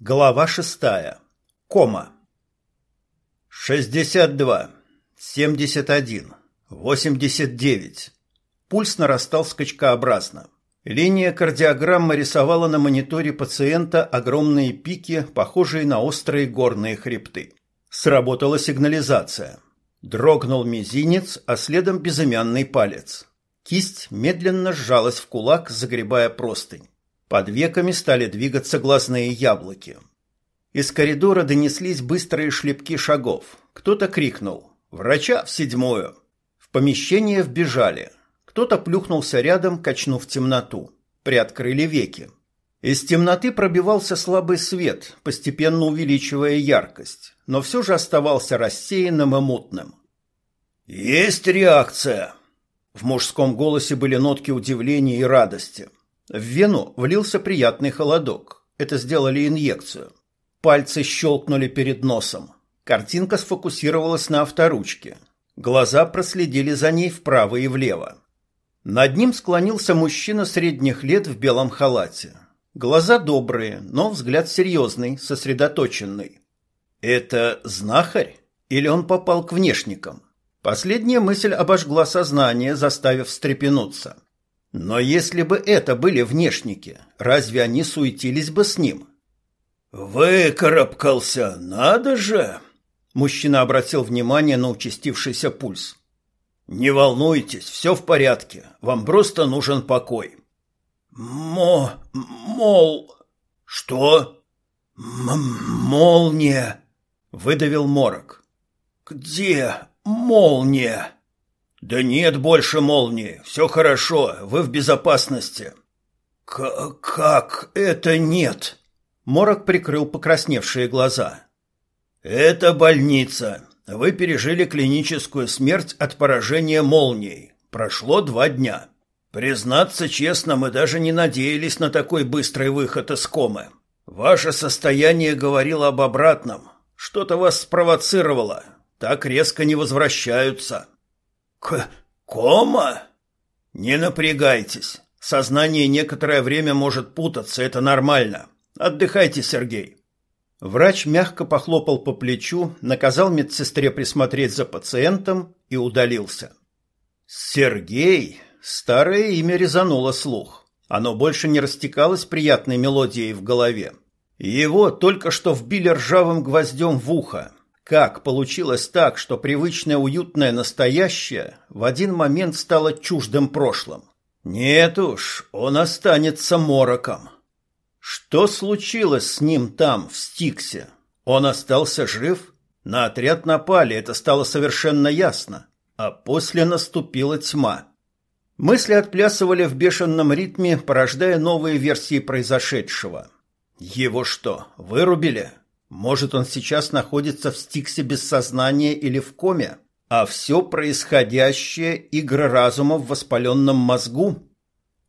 Глава шестая. Кома. 62, 71, 89. Пульс нарастал скачкообразно. Линия кардиограммы рисовала на мониторе пациента огромные пики, похожие на острые горные хребты. Сработала сигнализация. Дрогнул мизинец, а следом безымянный палец. Кисть медленно сжалась в кулак, загребая простынь. Под веками стали двигаться глазные яблоки. Из коридора донеслись быстрые шлепки шагов. Кто-то крикнул «Врача в седьмую!». В помещение вбежали. Кто-то плюхнулся рядом, качнув темноту. Приоткрыли веки. Из темноты пробивался слабый свет, постепенно увеличивая яркость, но все же оставался рассеянным и мутным. «Есть реакция!» В мужском голосе были нотки удивления и радости. В вену влился приятный холодок. Это сделали инъекцию. Пальцы щелкнули перед носом. Картинка сфокусировалась на авторучке. Глаза проследили за ней вправо и влево. Над ним склонился мужчина средних лет в белом халате. Глаза добрые, но взгляд серьезный, сосредоточенный. Это знахарь? Или он попал к внешникам? Последняя мысль обожгла сознание, заставив встрепенуться. Но если бы это были внешники, разве они суетились бы с ним? Выкарабкался, надо же. Мужчина обратил внимание на участившийся пульс. Не волнуйтесь, все в порядке. Вам просто нужен покой. Мо мол что? М молния, выдавил Морок. Где молния? Да нет больше молнии. Все хорошо, вы в безопасности. К как это нет? Морок прикрыл покрасневшие глаза. Это больница. Вы пережили клиническую смерть от поражения молнией. Прошло два дня. Признаться честно, мы даже не надеялись на такой быстрый выход из комы. Ваше состояние говорило об обратном. Что-то вас спровоцировало. Так резко не возвращаются. К кома? Не напрягайтесь. Сознание некоторое время может путаться, это нормально. Отдыхайте, Сергей. Врач мягко похлопал по плечу, наказал медсестре присмотреть за пациентом и удалился. Сергей, старое имя резануло слух. Оно больше не растекалось приятной мелодией в голове. Его только что вбили ржавым гвоздем в ухо, как получилось так, что привычное уютное настоящее в один момент стало чуждым прошлым? Нет уж, он останется мороком. Что случилось с ним там, в Стиксе? Он остался жив? На отряд напали, это стало совершенно ясно. А после наступила тьма. Мысли отплясывали в бешеном ритме, порождая новые версии произошедшего. Его что, вырубили? Может, он сейчас находится в стиксе без сознания или в коме, а все происходящее – игра разума в воспаленном мозгу?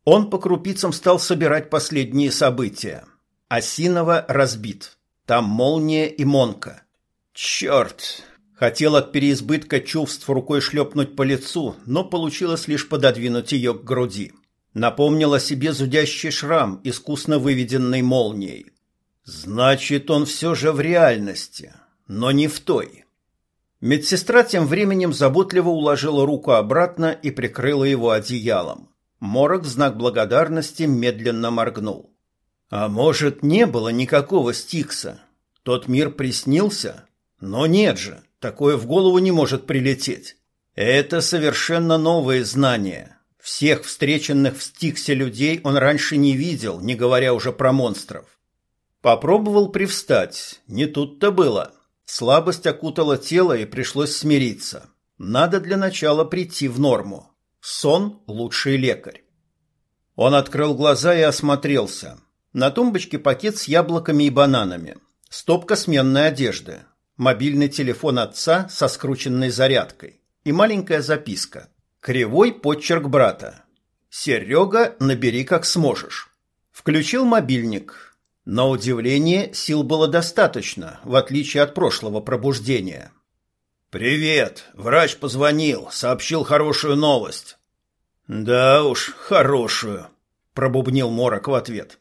Он по крупицам стал собирать последние события. Осинова разбит. Там молния и монка. Черт! Хотел от переизбытка чувств рукой шлепнуть по лицу, но получилось лишь пододвинуть ее к груди. Напомнил о себе зудящий шрам, искусно выведенный молнией. Значит, он все же в реальности, но не в той. Медсестра тем временем заботливо уложила руку обратно и прикрыла его одеялом. Морок в знак благодарности медленно моргнул. А может, не было никакого Стикса? Тот мир приснился? Но нет же, такое в голову не может прилететь. Это совершенно новые знания. Всех встреченных в Стиксе людей он раньше не видел, не говоря уже про монстров. Попробовал привстать, не тут-то было. Слабость окутала тело и пришлось смириться. Надо для начала прийти в норму. Сон – лучший лекарь. Он открыл глаза и осмотрелся. На тумбочке пакет с яблоками и бананами. Стопка сменной одежды. Мобильный телефон отца со скрученной зарядкой. И маленькая записка. Кривой подчерк брата. «Серега, набери как сможешь». Включил мобильник. На удивление, сил было достаточно, в отличие от прошлого пробуждения. «Привет! Врач позвонил, сообщил хорошую новость». «Да уж, хорошую», — пробубнил Морок в ответ.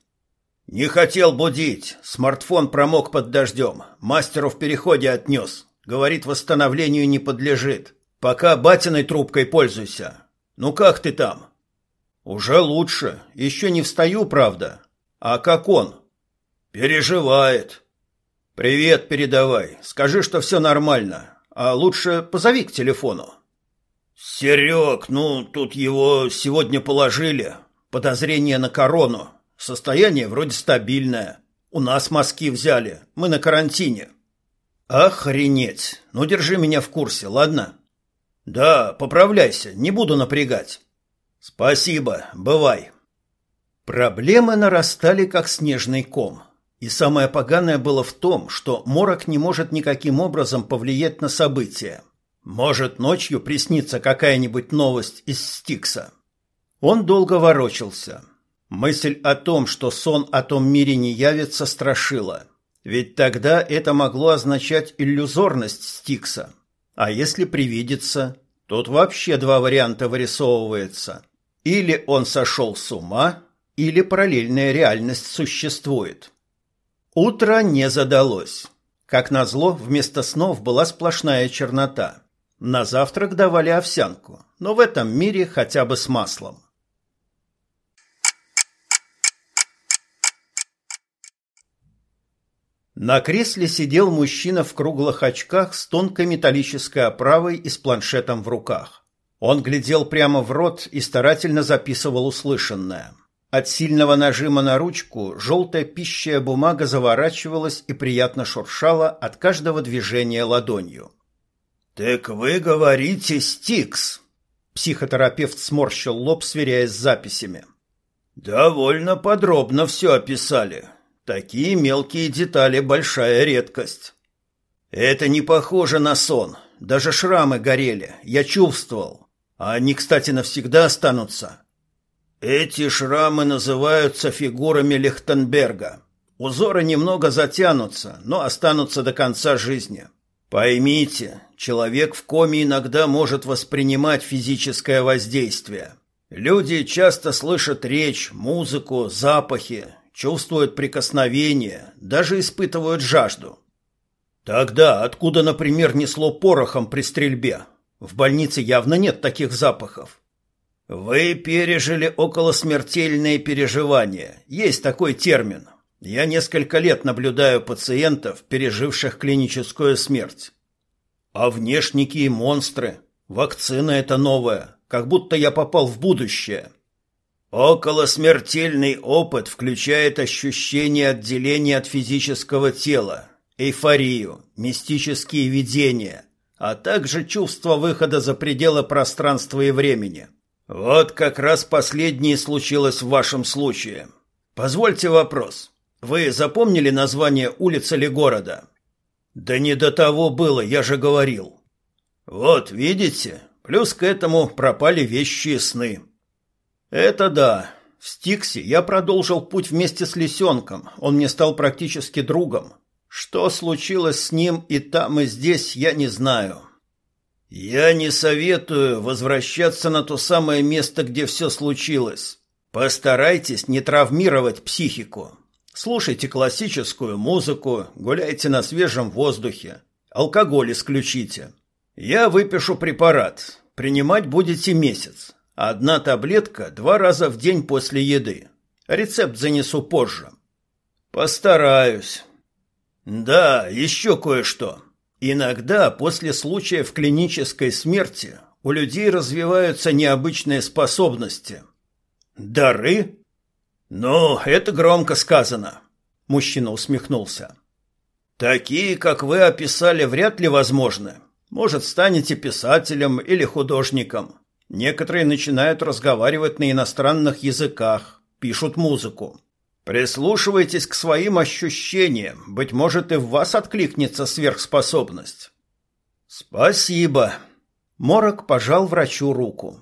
Не хотел будить. Смартфон промок под дождем. Мастеру в переходе отнес. Говорит, восстановлению не подлежит. Пока батиной трубкой пользуйся. Ну как ты там? Уже лучше. Еще не встаю, правда. А как он? Переживает. Привет передавай. Скажи, что все нормально. А лучше позови к телефону. Серег, ну тут его сегодня положили. Подозрение на корону. Состояние вроде стабильное. У нас мазки взяли. Мы на карантине. Охренеть. Ну держи меня в курсе, ладно? Да, поправляйся, не буду напрягать. Спасибо, бывай. Проблемы нарастали как снежный ком. И самое поганое было в том, что Морок не может никаким образом повлиять на события. Может, ночью приснится какая-нибудь новость из Стикса. Он долго ворочался. Мысль о том, что сон о том мире не явится, страшила. Ведь тогда это могло означать иллюзорность Стикса. А если привидится, тут вообще два варианта вырисовывается. Или он сошел с ума, или параллельная реальность существует. Утро не задалось. Как назло, вместо снов была сплошная чернота. На завтрак давали овсянку, но в этом мире хотя бы с маслом. На кресле сидел мужчина в круглых очках с тонкой металлической оправой и с планшетом в руках. Он глядел прямо в рот и старательно записывал услышанное. От сильного нажима на ручку желтая пищая бумага заворачивалась и приятно шуршала от каждого движения ладонью. «Так вы говорите, Стикс!» Психотерапевт сморщил лоб, сверяясь с записями. «Довольно подробно все описали. Такие мелкие детали большая редкость. Это не похоже на сон. Даже шрамы горели, я чувствовал. А они, кстати, навсегда останутся. Эти шрамы называются фигурами Лихтенберга. Узоры немного затянутся, но останутся до конца жизни. Поймите, человек в коме иногда может воспринимать физическое воздействие. Люди часто слышат речь, музыку, запахи, чувствуют прикосновение, даже испытывают жажду. Тогда откуда, например, несло порохом при стрельбе? В больнице явно нет таких запахов. Вы пережили околосмертельные переживания. Есть такой термин. Я несколько лет наблюдаю пациентов, переживших клиническую смерть. А внешники и монстры. Вакцина это новая, как будто я попал в будущее. Околосмертельный опыт включает ощущение отделения от физического тела, эйфорию, мистические видения, а также чувство выхода за пределы пространства и времени. Вот как раз последнее случилось в вашем случае. Позвольте вопрос. Вы запомнили название улицы или города? Да не до того было, я же говорил. Вот, видите? Плюс к этому пропали вещи и сны. Это да. В Стиксе я продолжил путь вместе с лисенком. Он мне стал практически другом. Что случилось с ним и там, и здесь, я не знаю. Я не советую возвращаться на то самое место, где все случилось. Постарайтесь не травмировать психику. Слушайте классическую музыку, гуляйте на свежем воздухе. Алкоголь исключите. Я выпишу препарат. Принимать будете месяц. Одна таблетка два раза в день после еды. Рецепт занесу позже. Постараюсь. Да, еще кое-что. Иногда после случаев клинической смерти у людей развиваются необычные способности. Дары? Ну, это громко сказано. Мужчина усмехнулся. Такие, как вы описали, вряд ли возможны. Может, станете писателем или художником. Некоторые начинают разговаривать на иностранных языках, пишут музыку. Прислушивайтесь к своим ощущениям, быть может, и в вас откликнется сверхспособность. Спасибо. Морок пожал врачу руку.